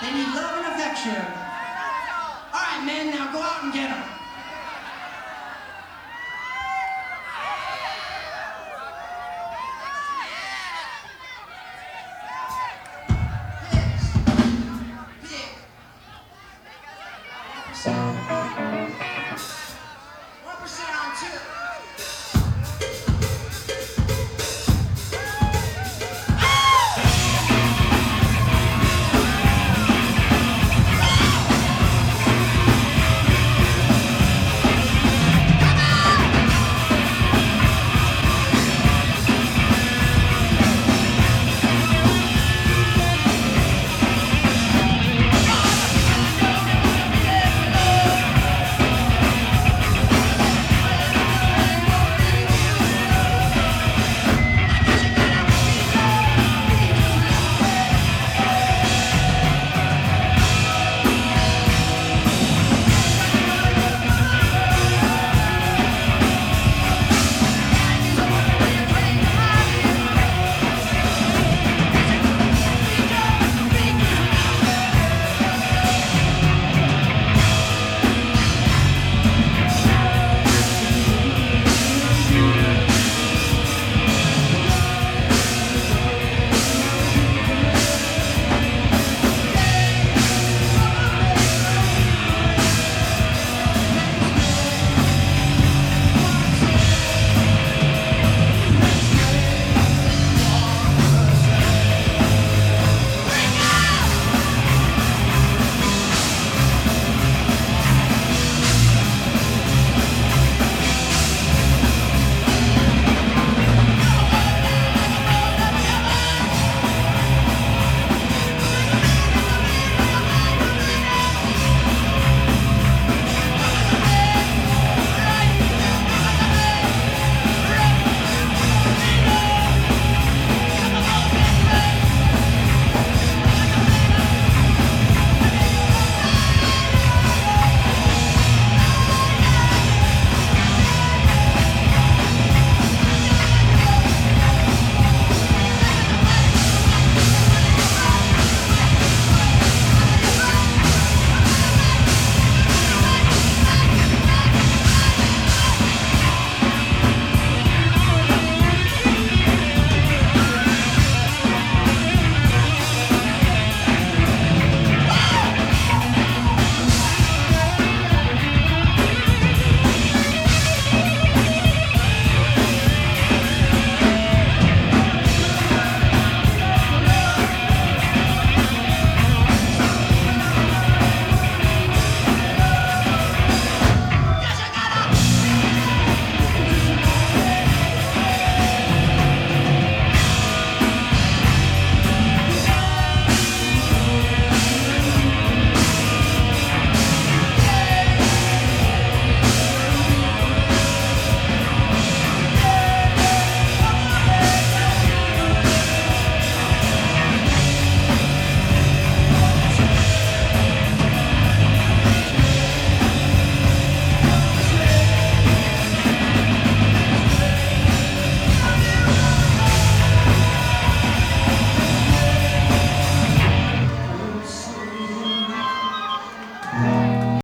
They need love and affection. All right, men, now go out and get them. Pigs. Pigs.